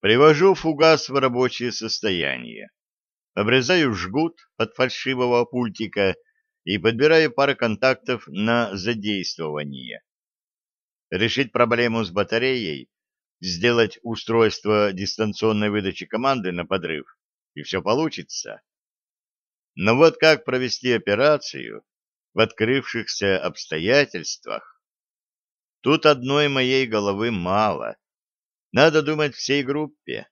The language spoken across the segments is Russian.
Привожу фугас в рабочее состояние. Обрезаю жгут от фальшивого пультика и подбираю пару контактов на задействование. Решить проблему с батареей, сделать устройство дистанционной выдачи команды на подрыв, и все получится. Но вот как провести операцию в открывшихся обстоятельствах? Тут одной моей головы мало. Надо думать всей группе.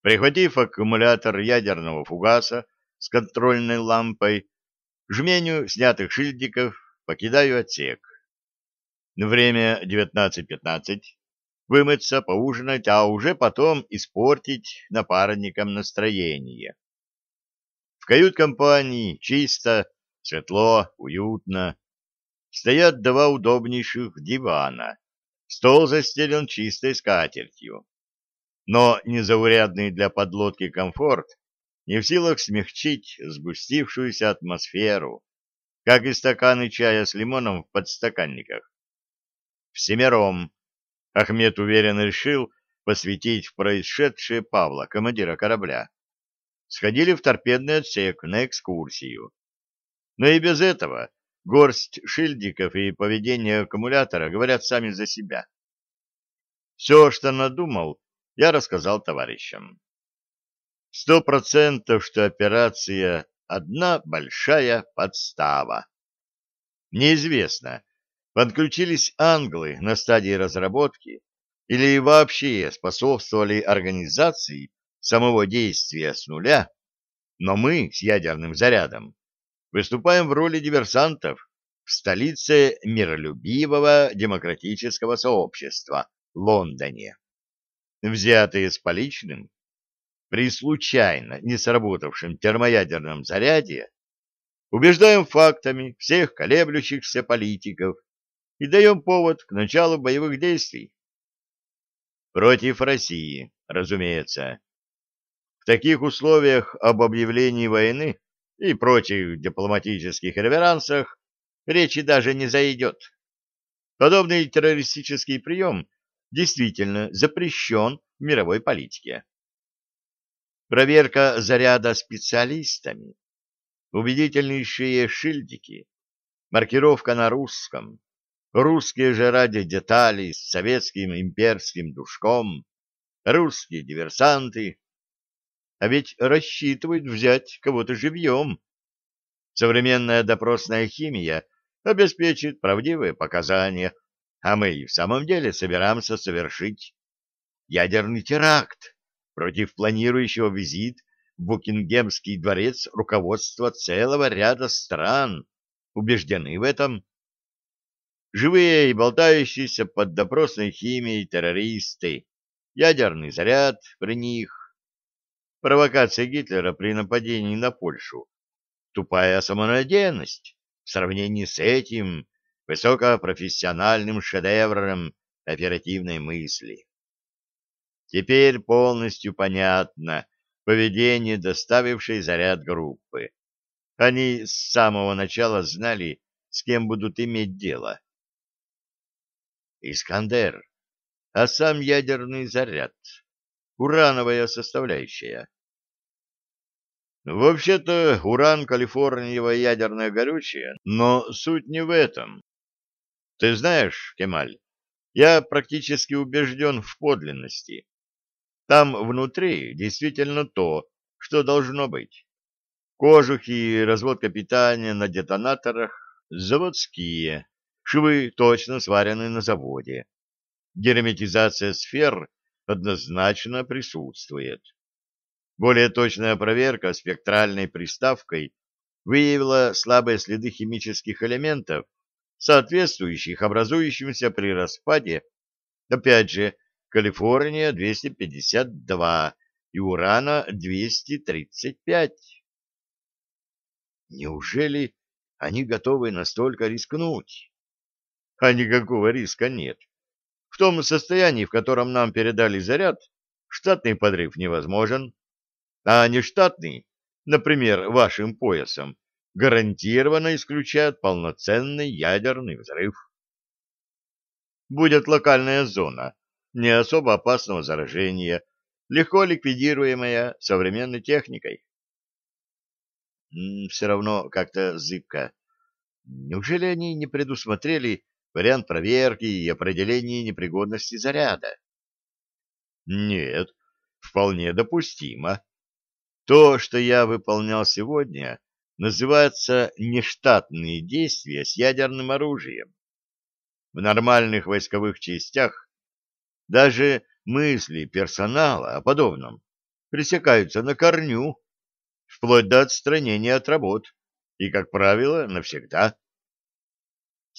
Прихватив аккумулятор ядерного фугаса с контрольной лампой, жменю снятых шильдиков, покидаю отсек. Время 19.15. Вымыться, поужинать, а уже потом испортить напарникам настроение. В кают-компании чисто, светло, уютно. Стоят два удобнейших дивана. Стол застелен чистой скатертью. Но незаурядный для подлодки комфорт не в силах смягчить сгустившуюся атмосферу, как и стаканы чая с лимоном в подстаканниках. Всемиром Ахмед уверенно решил посвятить в происшедшее Павла, командира корабля. Сходили в торпедный отсек на экскурсию. Но и без этого горсть шильдиков и поведение аккумулятора говорят сами за себя. Все, что надумал, я рассказал товарищам. Сто процентов, что операция — одна большая подстава. Неизвестно, подключились англы на стадии разработки или вообще способствовали организации самого действия с нуля, но мы с ядерным зарядом выступаем в роли диверсантов в столице миролюбивого демократического сообщества Лондоне. Взятые с поличным, при случайно не сработавшем термоядерном заряде, убеждаем фактами всех колеблющихся политиков и даем повод к началу боевых действий. Против России, разумеется. В таких условиях об объявлении войны и прочих дипломатических реверансах речи даже не зайдет. Подобный террористический прием действительно запрещен в мировой политике. Проверка заряда специалистами, убедительнейшие шильдики, маркировка на русском, русские же ради деталей с советским имперским душком, русские диверсанты, а ведь рассчитывают взять кого-то живьем. Современная допросная химия обеспечит правдивые показания, а мы и в самом деле собираемся совершить ядерный теракт против планирующего визит в Букингемский дворец руководства целого ряда стран, убеждены в этом. Живые и болтающиеся под допросной химией террористы, ядерный заряд при них, провокация Гитлера при нападении на Польшу. Тупая самонадеянность в сравнении с этим высокопрофессиональным шедевром оперативной мысли. Теперь полностью понятно поведение доставившей заряд группы. Они с самого начала знали, с кем будут иметь дело. Искандер, а сам ядерный заряд урановая составляющая. Вообще-то уран калифорниевое ядерное горючее, но суть не в этом. Ты знаешь, Кемаль, я практически убежден в подлинности. Там внутри действительно то, что должно быть. Кожухи разводка питания на детонаторах заводские, швы точно сварены на заводе. Герметизация сфер однозначно присутствует. Более точная проверка спектральной приставкой выявила слабые следы химических элементов, соответствующих образующимся при распаде, опять же, Калифорния 252 и урана 235. Неужели они готовы настолько рискнуть? А никакого риска нет. Том состоянии, в котором нам передали заряд, штатный подрыв невозможен, а нештатный, например, вашим поясом, гарантированно исключает полноценный ядерный взрыв. Будет локальная зона, не особо опасного заражения, легко ликвидируемая современной техникой. Все равно как-то зыбко. Неужели они не предусмотрели вариант проверки и определения непригодности заряда? Нет, вполне допустимо. То, что я выполнял сегодня, называется нештатные действия с ядерным оружием. В нормальных войсковых частях даже мысли персонала о подобном пресекаются на корню, вплоть до отстранения от работ, и, как правило, навсегда.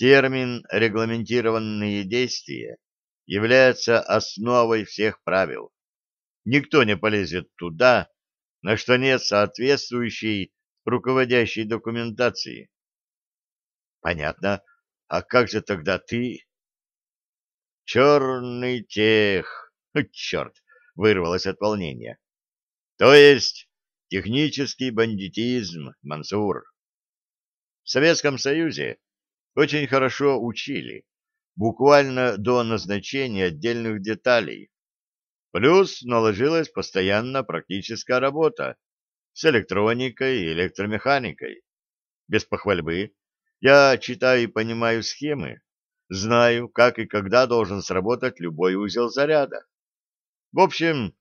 Термин «регламентированные действия» является основой всех правил. Никто не полезет туда, на что нет соответствующей руководящей документации. Понятно. А как же тогда ты? Черный тех. Черт, вырвалось от волнения. То есть технический бандитизм, Мансур. В Советском Союзе очень хорошо учили, буквально до назначения отдельных деталей. Плюс наложилась постоянно практическая работа с электроникой и электромеханикой. Без похвальбы. Я читаю и понимаю схемы, знаю, как и когда должен сработать любой узел заряда. В общем,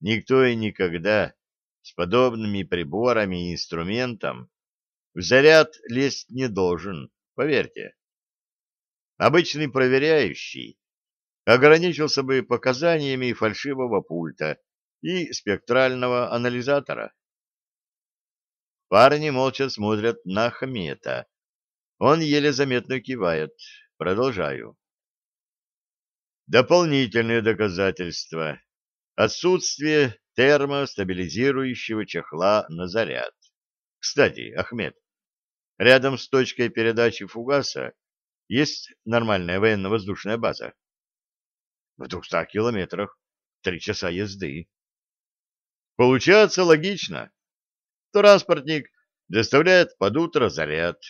никто и никогда с подобными приборами и инструментом в заряд лезть не должен, поверьте. Обычный проверяющий ограничился бы показаниями фальшивого пульта и спектрального анализатора. Парни молча смотрят на Ахмета. Он еле заметно кивает. Продолжаю. Дополнительные доказательства. Отсутствие термостабилизирующего чехла на заряд. Кстати, Ахмед, рядом с точкой передачи фугаса есть нормальная военно-воздушная база? В двухстах километрах. Три часа езды. Получается логично. Транспортник доставляет под утро заряд.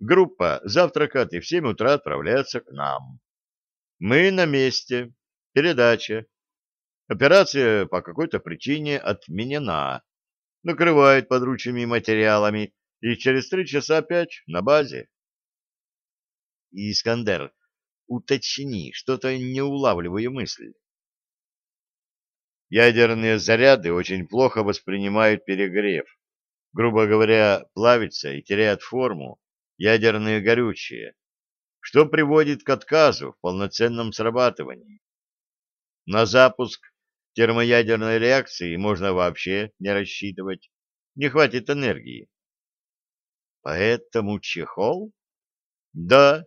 Группа завтракает и в 7 утра отправляется к нам. Мы на месте. Передача. Операция по какой-то причине отменена. Накрывает подручными материалами и через три часа опять на базе. Искандер, уточни, что-то не улавливаю мысль. Ядерные заряды очень плохо воспринимают перегрев грубо говоря, плавится и теряет форму ядерные горючие, что приводит к отказу в полноценном срабатывании. На запуск термоядерной реакции можно вообще не рассчитывать, не хватит энергии. Поэтому чехол? Да.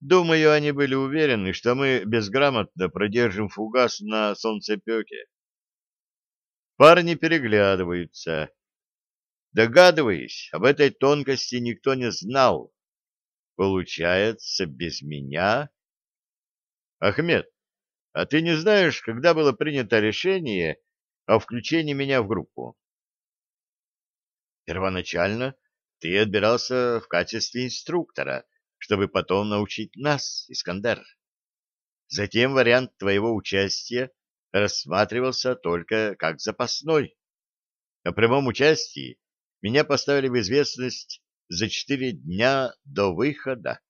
Думаю, они были уверены, что мы безграмотно продержим фугас на солнцепеке. Парни переглядываются. Догадываясь, об этой тонкости никто не знал. Получается, без меня? Ахмед, а ты не знаешь, когда было принято решение о включении меня в группу? Первоначально ты отбирался в качестве инструктора, чтобы потом научить нас, Искандер. Затем вариант твоего участия рассматривался только как запасной. О прямом участии меня поставили в известность за четыре дня до выхода.